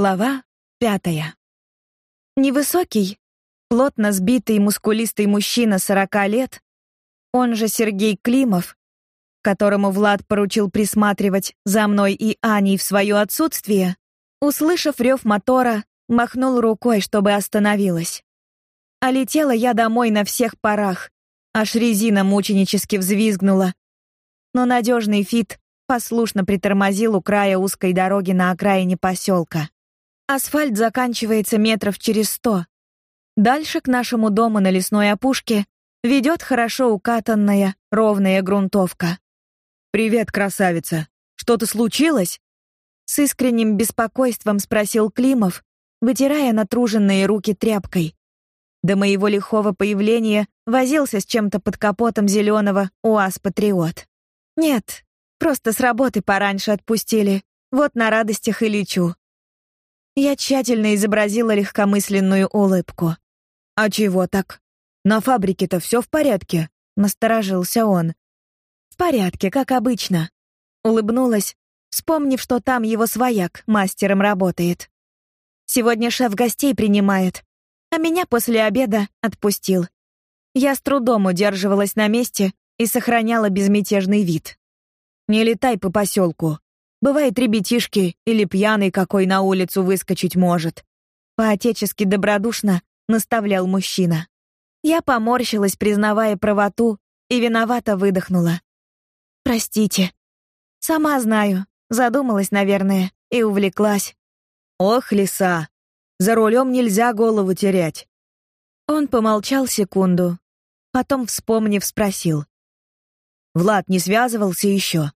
Глава пятая. Невысокий, плотно сбитый мускулистый мужчина сорока лет, он же Сергей Климов, которому Влад поручил присматривать за мной и Аней в свое отсутствие, услышав рев мотора, махнул рукой, чтобы остановилась. А летела я домой на всех парах, аж резина мученически взвизгнула. Но надежный фит послушно притормозил у края узкой дороги на окраине поселка. Асфальт заканчивается метров через сто. Дальше к нашему дому на лесной опушке ведет хорошо укатанная, ровная грунтовка. «Привет, красавица! Что-то случилось?» С искренним беспокойством спросил Климов, вытирая натруженные руки тряпкой. До моего лихого появления возился с чем-то под капотом зеленого УАЗ-патриот. «Нет, просто с работы пораньше отпустили. Вот на радостях и лечу. Я тщательно изобразила легкомысленную улыбку. А чего так? На фабрике-то все в порядке, насторожился он. В порядке, как обычно. Улыбнулась, вспомнив, что там его свояк мастером работает. Сегодня шеф гостей принимает, а меня после обеда отпустил. Я с трудом удерживалась на месте и сохраняла безмятежный вид. Не летай по поселку. Бывает, ребятишки или пьяный какой на улицу выскочить может. По-отечески добродушно наставлял мужчина. Я поморщилась, признавая правоту, и виновато выдохнула. Простите. Сама знаю, задумалась, наверное, и увлеклась. Ох, лиса. За рулем нельзя голову терять. Он помолчал секунду, потом, вспомнив, спросил: Влад не связывался еще?»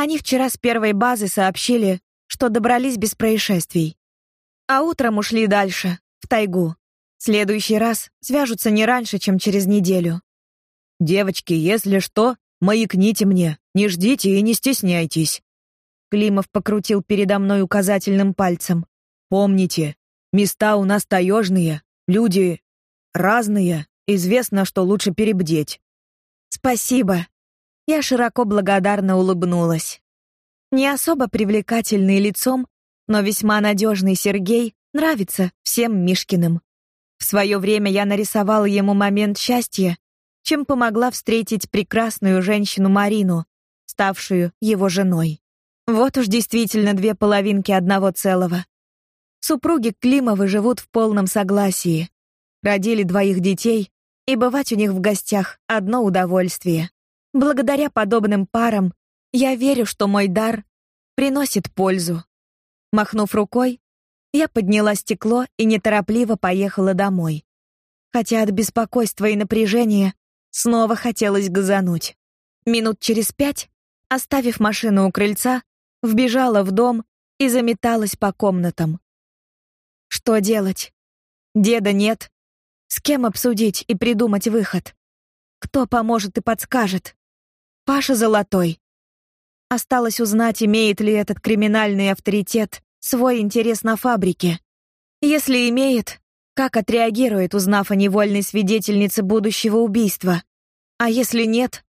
Они вчера с первой базы сообщили, что добрались без происшествий. А утром ушли дальше, в тайгу. Следующий раз свяжутся не раньше, чем через неделю. Девочки, если что, маякните мне. Не ждите и не стесняйтесь. Климов покрутил передо мной указательным пальцем. Помните, места у нас таежные, люди разные, известно, что лучше перебдеть. Спасибо, я широко благодарно улыбнулась. Не особо привлекательный лицом, но весьма надежный Сергей нравится всем Мишкиным. В свое время я нарисовала ему момент счастья, чем помогла встретить прекрасную женщину Марину, ставшую его женой. Вот уж действительно две половинки одного целого. Супруги Климовы живут в полном согласии. Родили двоих детей, и бывать у них в гостях одно удовольствие. Благодаря подобным парам я верю, что мой дар приносит пользу. Махнув рукой, я подняла стекло и неторопливо поехала домой. Хотя от беспокойства и напряжения снова хотелось газануть. Минут через пять, оставив машину у крыльца, вбежала в дом и заметалась по комнатам. Что делать? Деда нет. С кем обсудить и придумать выход? Кто поможет и подскажет? Паша Золотой. Осталось узнать, имеет ли этот криминальный авторитет свой интерес на фабрике. Если имеет, как отреагирует, узнав о невольной свидетельнице будущего убийства? А если нет,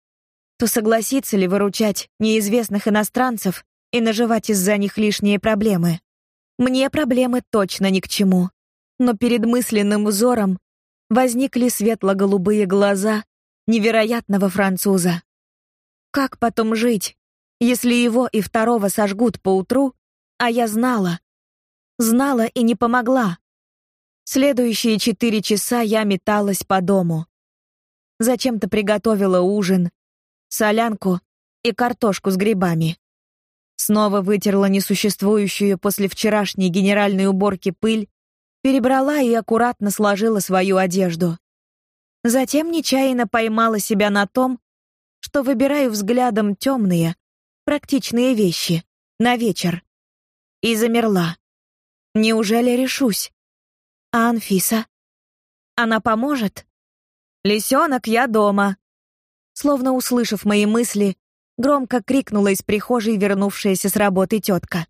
то согласится ли выручать неизвестных иностранцев и наживать из-за них лишние проблемы? Мне проблемы точно ни к чему. Но перед мысленным взором возникли светло-голубые глаза невероятного француза. Как потом жить, если его и второго сожгут поутру, а я знала? Знала и не помогла. Следующие четыре часа я металась по дому. Зачем-то приготовила ужин, солянку и картошку с грибами. Снова вытерла несуществующую после вчерашней генеральной уборки пыль, перебрала и аккуратно сложила свою одежду. Затем нечаянно поймала себя на том, что выбираю взглядом темные, практичные вещи на вечер. И замерла. Неужели решусь? А Анфиса? Она поможет? Лисенок, я дома. Словно услышав мои мысли, громко крикнула из прихожей вернувшаяся с работы тетка.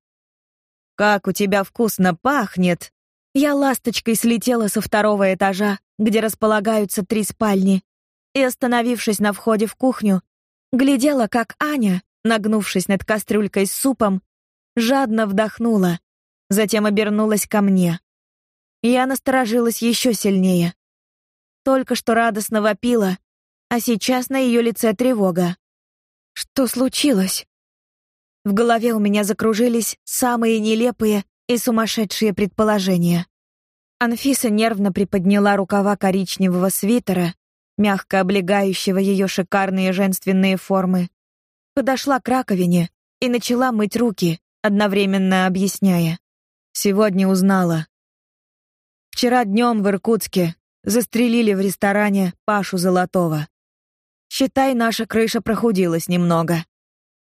Как у тебя вкусно пахнет. Я ласточкой слетела со второго этажа, где располагаются три спальни, и, остановившись на входе в кухню, глядела, как Аня, нагнувшись над кастрюлькой с супом, жадно вдохнула, затем обернулась ко мне. Я насторожилась еще сильнее. Только что радостно вопила, а сейчас на ее лице тревога. Что случилось? В голове у меня закружились самые нелепые и сумасшедшие предположения. Анфиса нервно приподняла рукава коричневого свитера, мягко облегающего ее шикарные женственные формы. Подошла к раковине и начала мыть руки, одновременно объясняя. Сегодня узнала. Вчера днем в Иркутске застрелили в ресторане Пашу Золотого. Считай, наша крыша прохудилась немного.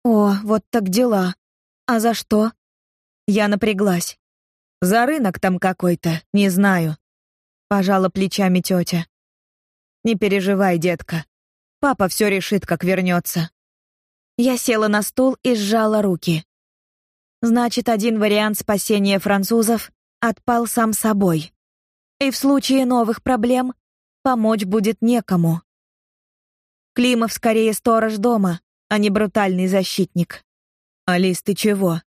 О, вот так дела. А за что? Я напряглась. За рынок там какой-то, не знаю. Пожала плечами тетя. Не переживай, детка. Папа все решит, как вернется. Я села на стул и сжала руки. Значит, один вариант спасения французов отпал сам собой. И в случае новых проблем помочь будет некому. Климов скорее сторож дома, а не брутальный защитник. Алис, ты чего?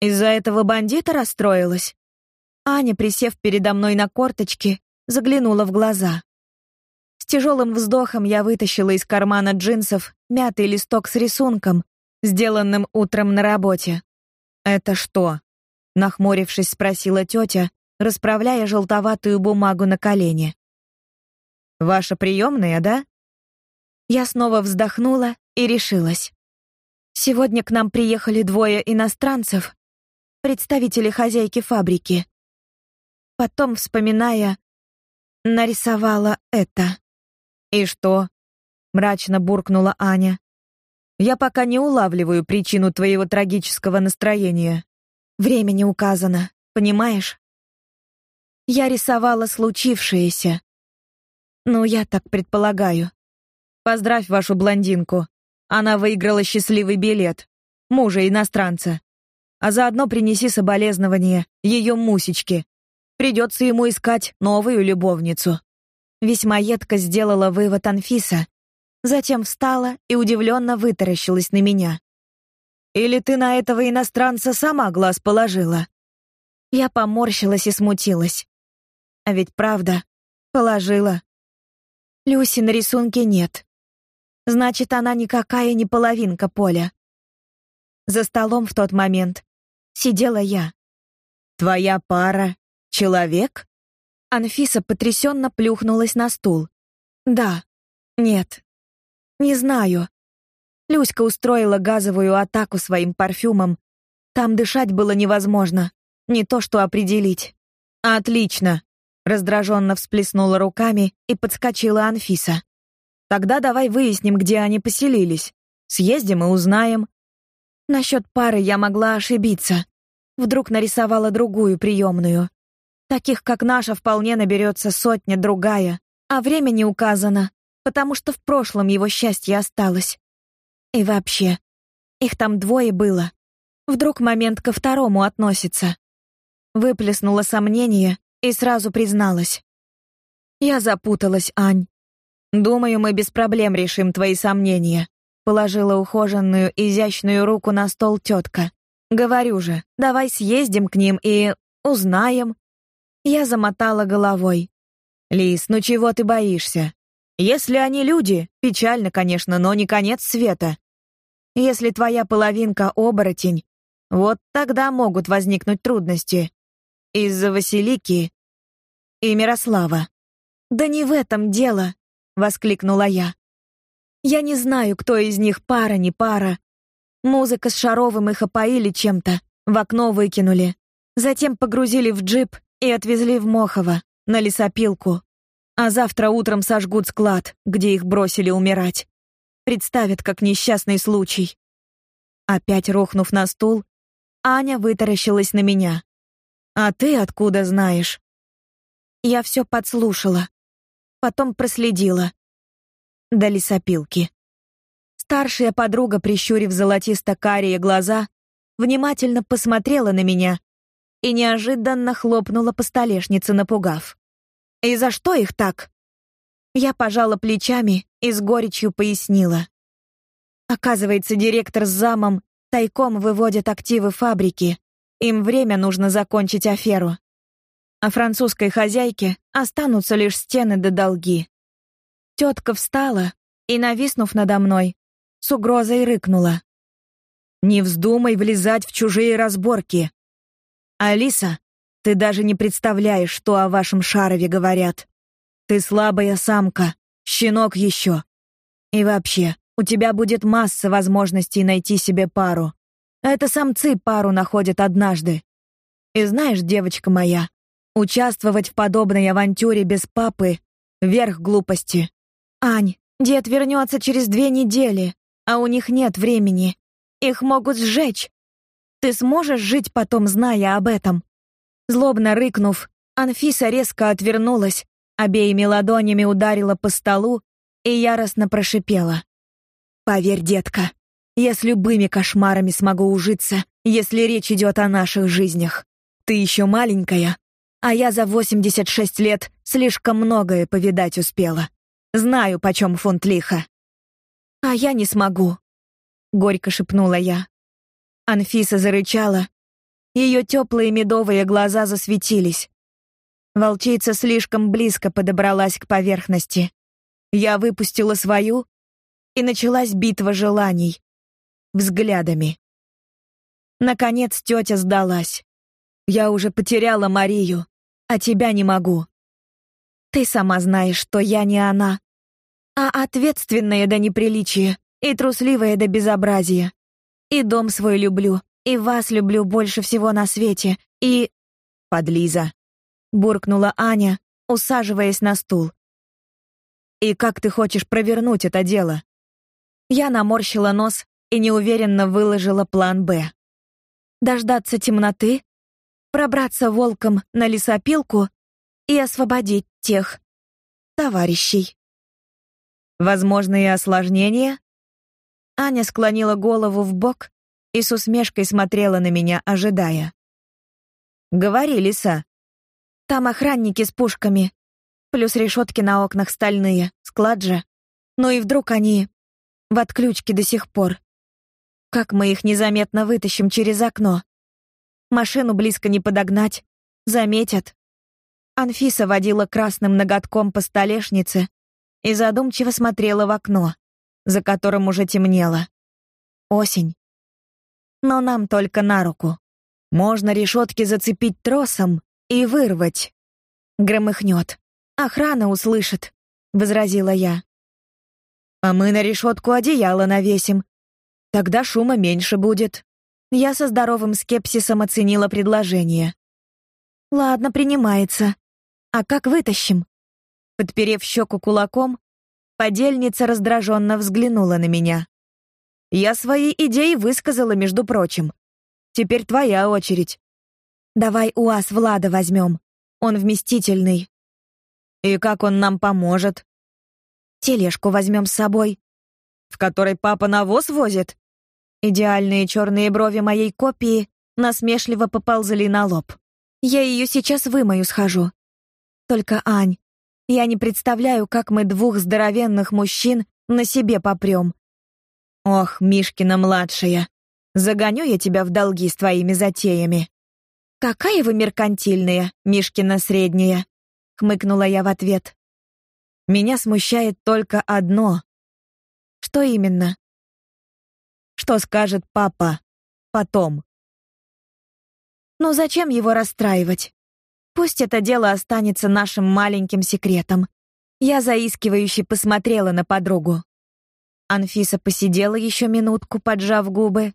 Из-за этого бандита расстроилась? Аня, присев передо мной на корточки, заглянула в глаза. С тяжелым вздохом я вытащила из кармана джинсов мятый листок с рисунком, сделанным утром на работе. «Это что?» — нахмурившись, спросила тетя, расправляя желтоватую бумагу на колене. «Ваша приемная, да?» Я снова вздохнула и решилась. Сегодня к нам приехали двое иностранцев, представители хозяйки фабрики. Потом, вспоминая, нарисовала это. И что? мрачно буркнула Аня. Я пока не улавливаю причину твоего трагического настроения. Время не указано, понимаешь? Я рисовала случившееся. Ну, я так предполагаю. Поздравь вашу блондинку. Она выиграла счастливый билет. Мужа иностранца а заодно принеси соболезнования ее мусечке. Придется ему искать новую любовницу. Весьма едко сделала вывод Анфиса, затем встала и удивленно вытаращилась на меня. Или ты на этого иностранца сама глаз положила? Я поморщилась и смутилась. А ведь правда, положила. Люси на рисунке нет. Значит, она никакая не половинка поля. За столом в тот момент сидела я. Твоя пара человек? Анфиса потрясенно плюхнулась на стул. Да. Нет. Не знаю. Люська устроила газовую атаку своим парфюмом. Там дышать было невозможно, не то что определить. Отлично, раздраженно всплеснула руками и подскочила Анфиса. Тогда давай выясним, где они поселились. Съездим и узнаем. Насчет пары я могла ошибиться. Вдруг нарисовала другую приемную. Таких, как наша, вполне наберется сотня другая, а время не указано, потому что в прошлом его счастье осталось. И вообще, их там двое было. Вдруг момент ко второму относится. Выплеснула сомнение и сразу призналась. Я запуталась, Ань. Думаю, мы без проблем решим твои сомнения. Положила ухоженную, изящную руку на стол тетка. Говорю же, давай съездим к ним и узнаем. Я замотала головой. Лис, ну чего ты боишься? Если они люди, печально, конечно, но не конец света. Если твоя половинка оборотень, вот тогда могут возникнуть трудности. Из-за Василики и Мирослава. Да не в этом дело, воскликнула я. Я не знаю, кто из них пара, не пара. Музыка с Шаровым их опоили чем-то, в окно выкинули. Затем погрузили в джип и отвезли в Мохово, на лесопилку. А завтра утром сожгут склад, где их бросили умирать. Представят как несчастный случай. Опять рухнув на стул, Аня вытаращилась на меня. «А ты откуда знаешь?» Я все подслушала. Потом проследила до лесопилки. Старшая подруга, прищурив золотисто-карие глаза, внимательно посмотрела на меня и неожиданно хлопнула по столешнице, напугав. «И за что их так?» Я пожала плечами и с горечью пояснила. Оказывается, директор с замом тайком выводят активы фабрики Им время нужно закончить аферу. А французской хозяйке останутся лишь стены да долги. Тетка встала и, нависнув надо мной, с угрозой рыкнула. «Не вздумай влезать в чужие разборки. Алиса, ты даже не представляешь, что о вашем Шарове говорят. Ты слабая самка, щенок еще. И вообще, у тебя будет масса возможностей найти себе пару. Это самцы пару находят однажды. И знаешь, девочка моя, участвовать в подобной авантюре без папы — верх глупости. Ань, дед вернется через две недели, а у них нет времени. Их могут сжечь. Ты сможешь жить потом, зная об этом? Злобно рыкнув, Анфиса резко отвернулась, обеими ладонями ударила по столу и яростно прошипела: "Поверь, детка, я с любыми кошмарами смогу ужиться, если речь идет о наших жизнях. Ты еще маленькая, а я за 86 лет слишком многое повидать успела. Знаю, почем фунт лиха. А я не смогу, горько шепнула я. Анфиса зарычала. Ее теплые медовые глаза засветились. Волчица слишком близко подобралась к поверхности. Я выпустила свою, и началась битва желаний взглядами. Наконец тетя сдалась. Я уже потеряла Марию, а тебя не могу. Ты сама знаешь, что я не она, а ответственная до неприличия и трусливая до безобразия. И дом свой люблю, и вас люблю больше всего на свете, и подлиза, буркнула Аня, усаживаясь на стул. И как ты хочешь провернуть это дело? Я наморщила нос и неуверенно выложила план «Б». Дождаться темноты, пробраться волком на лесопилку и освободить тех товарищей. Возможные осложнения? Аня склонила голову в бок и с усмешкой смотрела на меня, ожидая. Говори, лиса. Там охранники с пушками, плюс решетки на окнах стальные, склад же. Ну и вдруг они в отключке до сих пор. Как мы их незаметно вытащим через окно? Машину близко не подогнать, заметят. Анфиса водила красным ноготком по столешнице и задумчиво смотрела в окно, за которым уже темнело. Осень. Но нам только на руку. Можно решетки зацепить тросом и вырвать. Громыхнет. Охрана услышит, возразила я. А мы на решетку одеяло навесим, Тогда шума меньше будет. Я со здоровым скепсисом оценила предложение. Ладно, принимается. А как вытащим? Подперев щеку кулаком, подельница раздраженно взглянула на меня. Я свои идеи высказала, между прочим. Теперь твоя очередь. Давай УАЗ Влада возьмем. Он вместительный. И как он нам поможет? Тележку возьмем с собой. В которой папа навоз возит? Идеальные черные брови моей копии насмешливо поползли на лоб. Я ее сейчас вымою схожу. Только, Ань, я не представляю, как мы двух здоровенных мужчин на себе попрем. Ох, Мишкина младшая, загоню я тебя в долги с твоими затеями. Какая вы меркантильная, Мишкина средняя, хмыкнула я в ответ. Меня смущает только одно. Что именно? Что скажет папа потом? Но зачем его расстраивать? Пусть это дело останется нашим маленьким секретом. Я заискивающе посмотрела на подругу. Анфиса посидела еще минутку, поджав губы,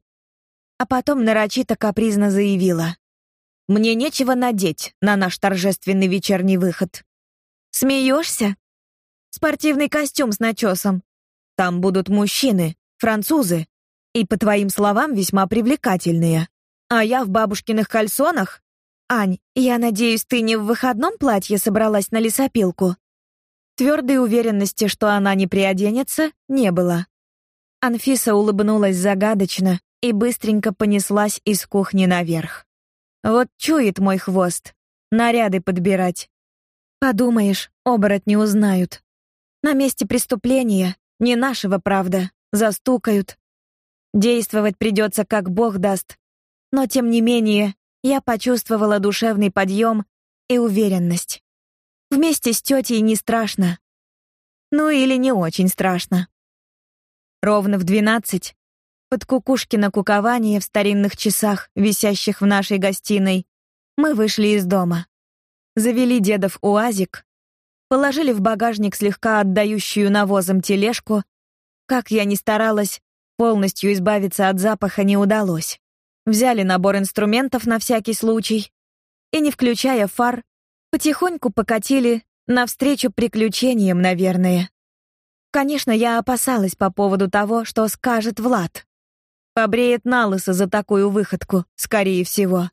а потом нарочито капризно заявила: "Мне нечего надеть на наш торжественный вечерний выход". Смеешься? Спортивный костюм с начесом. Там будут мужчины, французы, и, по твоим словам, весьма привлекательные. А я в бабушкиных кальсонах? Ань, я надеюсь, ты не в выходном платье собралась на лесопилку? Твердой уверенности, что она не приоденется, не было. Анфиса улыбнулась загадочно и быстренько понеслась из кухни наверх. Вот чует мой хвост. Наряды подбирать. Подумаешь, оборотни узнают. На месте преступления, не нашего, правда, застукают, Действовать придется, как Бог даст. Но тем не менее, я почувствовала душевный подъем и уверенность. Вместе с тетей не страшно. Ну или не очень страшно. Ровно в двенадцать, под кукушкино кукование в старинных часах, висящих в нашей гостиной, мы вышли из дома. Завели дедов УАЗик, положили в багажник слегка отдающую навозом тележку. Как я ни старалась, полностью избавиться от запаха не удалось. Взяли набор инструментов на всякий случай и, не включая фар, потихоньку покатили навстречу приключениям, наверное. Конечно, я опасалась по поводу того, что скажет Влад. Побреет на лысо за такую выходку, скорее всего.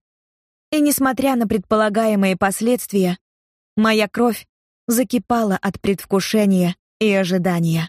И несмотря на предполагаемые последствия, моя кровь закипала от предвкушения и ожидания.